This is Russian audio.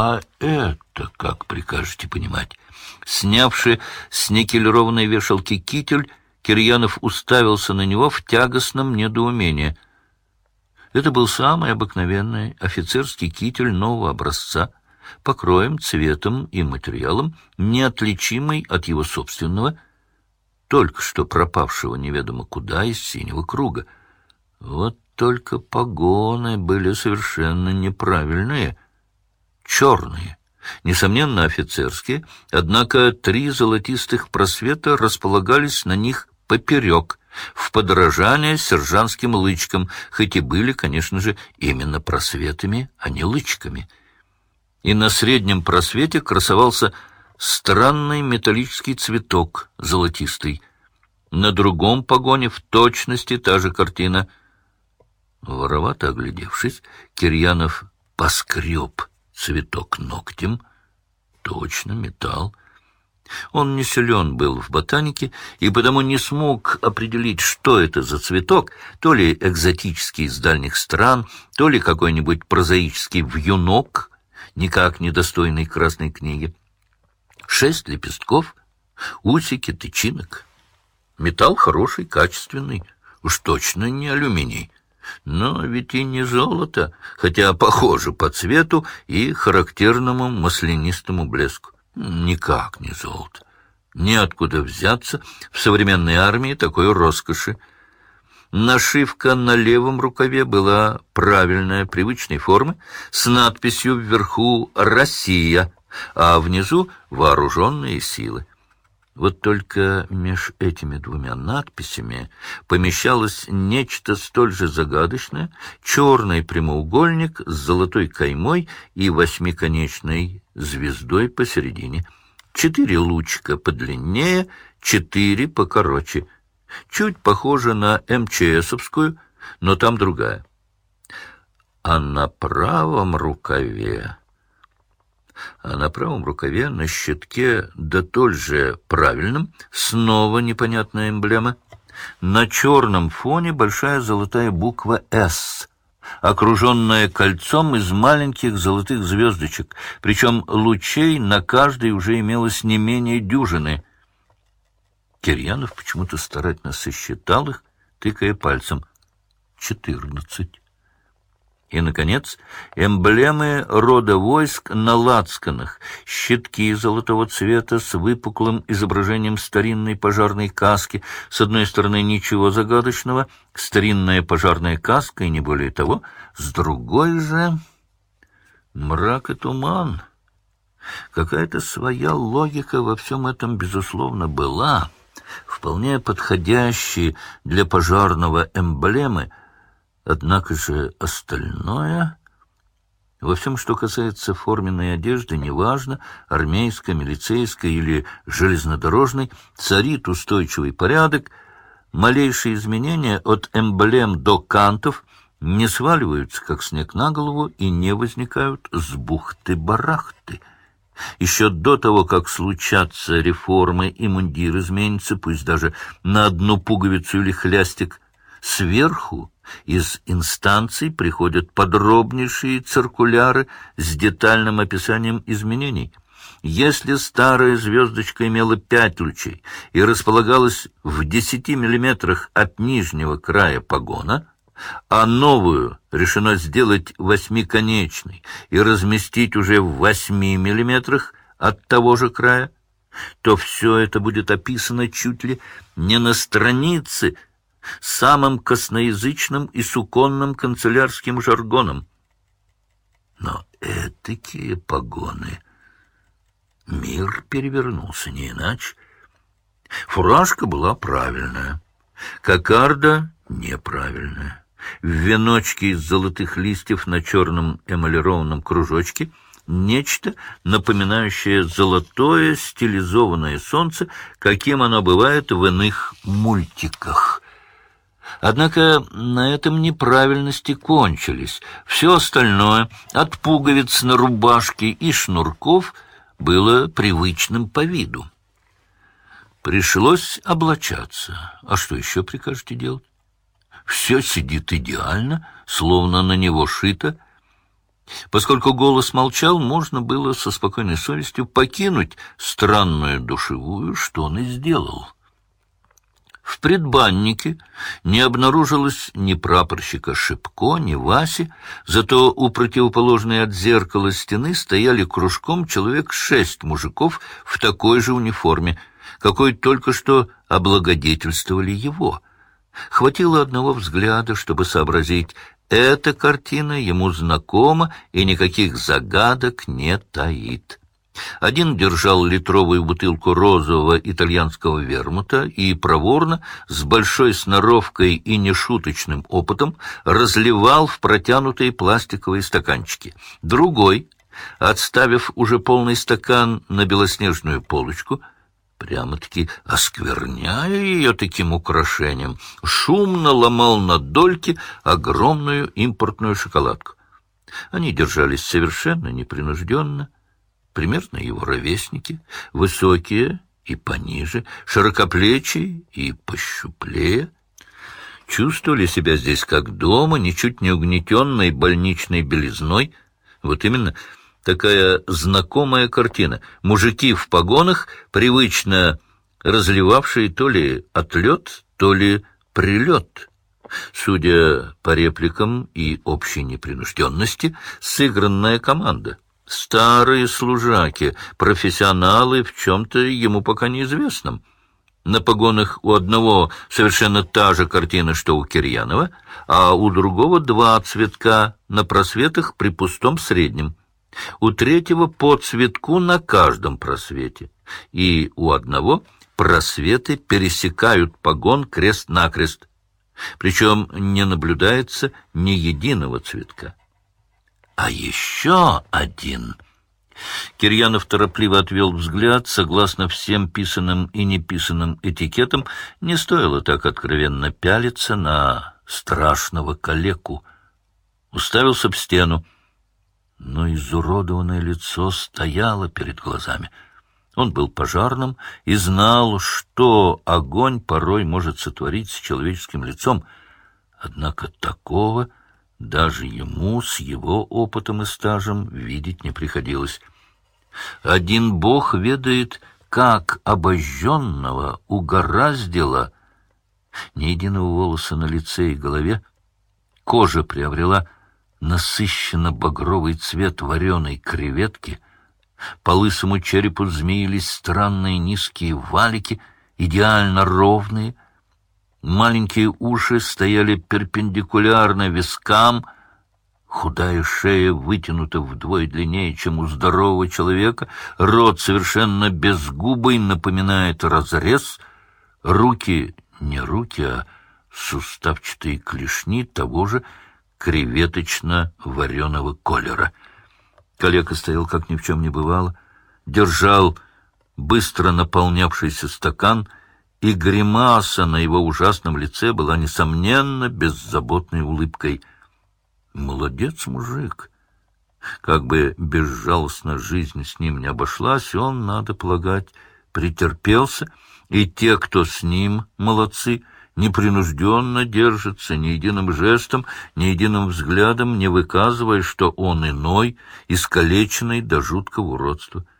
А это как прикажете понимать? Снявши с никелированной вешалки китель, Кирьянов уставился на него в тягостном недоумении. Это был самый обыкновенный офицерский китель нового образца, покроем, цветом и материалом, неотличимый от его собственного, только что пропавшего неведомо куда из синего круга. Вот только погоны были совершенно неправильные, черные, несомненно офицерские, однако три золотистых просвета располагались на них поперек, в подражание сержантским лычкам, хоть и были, конечно же, именно просветами, а не лычками. И на среднем просвете красовался странный металлический цветок, золотистый. На другом погоне в точности та же картина. Воровато оглядевшись, Кирьянов поскреб цветок ногтем. Точно, металл. Он не силен был в ботанике и потому не смог определить, что это за цветок, то ли экзотический из дальних стран, то ли какой-нибудь прозаический вьюнок, никак недостойный красной книги. Шесть лепестков, усики, тычинок. Металл хороший, качественный, уж точно не алюминий. Но ведь и не золото, хотя похоже по цвету и характерному маслянистому блеску. Никак не золото. Неоткуда взяться в современной армии такой роскоши. Нашивка на левом рукаве была правильная, привычной формы, с надписью вверху «Россия», а внизу «Вооруженные силы». Вот только меж этими двумя надписями помещалось нечто столь же загадочное, черный прямоугольник с золотой каймой и восьмиконечной звездой посередине. Четыре лучика подлиннее, четыре покороче. Чуть похоже на МЧСовскую, но там другая. А на правом рукаве а на правом рукаве на щитке, да толь же правильном, снова непонятная эмблема. На черном фоне большая золотая буква «С», окруженная кольцом из маленьких золотых звездочек, причем лучей на каждой уже имелось не менее дюжины. Кирьянов почему-то старательно сосчитал их, тыкая пальцем. «Четырнадцать». И, наконец, эмблемы рода войск на лацканах, щитки золотого цвета с выпуклым изображением старинной пожарной каски. С одной стороны, ничего загадочного, старинная пожарная каска и не более того. С другой же мрак и туман. Какая-то своя логика во всем этом, безусловно, была, вполне подходящие для пожарного эмблемы — Однако же остальное... Во всем, что касается форменной одежды, неважно, армейской, милицейской или железнодорожной, царит устойчивый порядок, малейшие изменения от эмблем до кантов не сваливаются, как снег на голову, и не возникают с бухты-барахты. Еще до того, как случатся реформы и мундир изменится, пусть даже на одну пуговицу или хлястик, сверху из инстанций приходят подробнейшие циркуляры с детальным описанием изменений. Если старая звездочка имела пять лучей и располагалась в десяти миллиметрах от нижнего края погона, а новую решено сделать восьмиконечной и разместить уже в восьми миллиметрах от того же края, то все это будет описано чуть ли не на странице самым косноязычным и суконным канцелярским жаргоном. Но этакие погоны... Мир перевернулся не иначе. Фуражка была правильная, кокарда неправильная. В веночке из золотых листьев на черном эмалированном кружочке нечто, напоминающее золотое стилизованное солнце, каким оно бывает в иных мультиках. Однако на этом неправильности кончились. Все остальное, от пуговиц на рубашке и шнурков, было привычным по виду. Пришлось облачаться. А что еще прикажете делать? Все сидит идеально, словно на него шито. Поскольку голос молчал, можно было со спокойной совестью покинуть странную душевую, что он и сделал. В предбаннике не обнаружилось ни прапорщика Шипко, ни Васи, зато у противоположной от зеркала стены стояли кружком человек шесть мужиков в такой же униформе, какой только что облагодетельствовали его. Хватило одного взгляда, чтобы сообразить, эта картина ему знакома и никаких загадок не таит. Один держал литровую бутылку розового итальянского вермута и проворно, с большой сноровкой и нешуточным опытом, разливал в протянутые пластиковые стаканчики. Другой, отставив уже полный стакан на белоснежную полочку, прямо-таки оскверняя ее таким украшением, шумно ломал на дольки огромную импортную шоколадку. Они держались совершенно непринужденно, примерно его ровесники, высокие и пониже, широкоплечие и пощуплее, чувствовали себя здесь как дома, ничуть не угнетенной больничной белизной. Вот именно такая знакомая картина. Мужики в погонах, привычно разливавшие то ли отлет, то ли прилет. Судя по репликам и общей непринужденности, сыгранная команда — Старые служаки, профессионалы в чем-то ему пока неизвестном. На погонах у одного совершенно та же картина, что у Кирьянова, а у другого два цветка на просветах при пустом среднем. У третьего по цветку на каждом просвете. И у одного просветы пересекают погон крест-накрест. Причем не наблюдается ни единого цветка. А еще один... Кирьянов торопливо отвел взгляд. Согласно всем писанным и неписанным этикетам, не стоило так откровенно пялиться на страшного калеку. Уставился в стену, но изуродованное лицо стояло перед глазами. Он был пожарным и знал, что огонь порой может сотворить с человеческим лицом. Однако такого даже ему с его опытом и стажем видеть не приходилось. Один бог ведает, как обожженного угораздило. Ни единого волоса на лице и голове. Кожа приобрела насыщенно-багровый цвет вареной креветки. По лысому черепу змеились странные низкие валики, идеально ровные — Маленькие уши стояли перпендикулярно вискам, худая шея вытянута вдвое длиннее, чем у здорового человека, рот совершенно безгубый, напоминает разрез, руки не руки, а суставчатые клешни того же креветочно-вареного колера. Коллега стоял, как ни в чем не бывало, держал быстро наполнявшийся стакан — и гримаса на его ужасном лице была, несомненно, беззаботной улыбкой. «Молодец, мужик!» Как бы безжалостно жизнь с ним не обошлась, он, надо полагать, претерпелся, и те, кто с ним, молодцы, непринужденно держатся ни единым жестом, ни единым взглядом, не выказывая, что он иной, искалеченный до жуткого уродства —